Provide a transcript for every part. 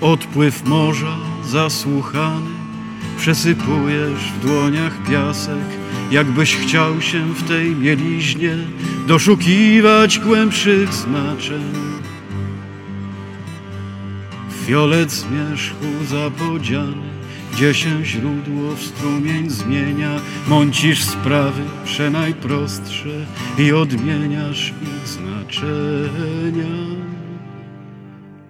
odpływ morza zasłuchany, przesypujesz w dłoniach piasek, jakbyś chciał się w tej mieliźnie doszukiwać głębszych znaczeń. Fiolet zmierzchu zapodziany, gdzie się źródło w strumień zmienia, mącisz sprawy przenajprostsze i odmieniasz ich znaczenia.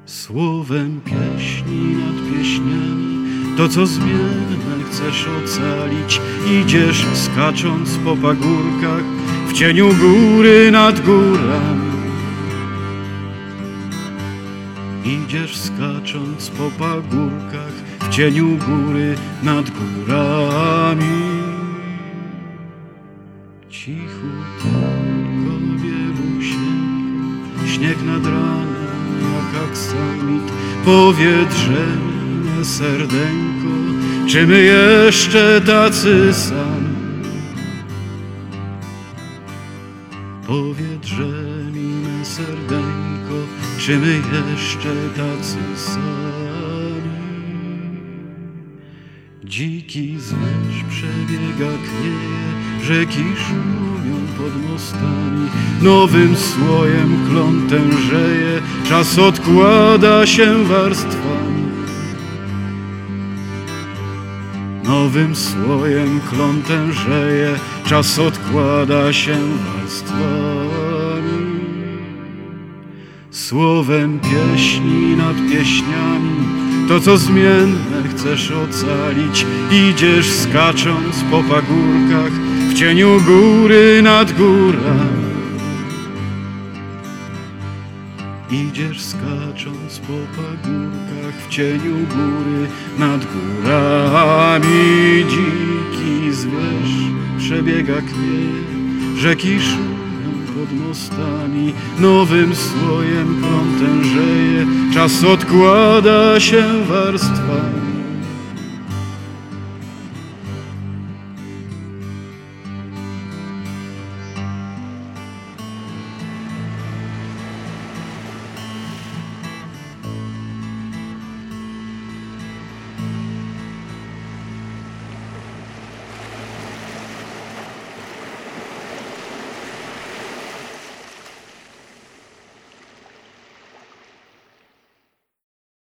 Słowem pieśni nad pieśniami, to co zmienne chcesz ocalić, idziesz skacząc po pagórkach, w cieniu góry nad górami. Idziesz skacząc po pagórkach, w cieniu góry nad górami. Cichutko wielusieńko, śnieg nad ranem aksamit, powietrze mnie serdeńko, czy my jeszcze tacy sami? Powiedrze mi me serdeńko, czy my jeszcze tacy sami? Dziki zwierz przebiega knieje, rzeki szumią pod mostami, nowym słojem klon tężeje, czas odkłada się warstwami. Nowym słojem klon tężeje, czas odkłada się warstwami. Słowem pieśni nad pieśniami, to co zmienne chcesz ocalić, idziesz skacząc po pagórkach, w cieniu góry nad górami. Idziesz skacząc po pagórkach w cieniu góry nad górami. Dziki zwierz przebiega knieje, rzeki pod mostami, nowym słojem klon tężeje, czas odkłada się warstwami.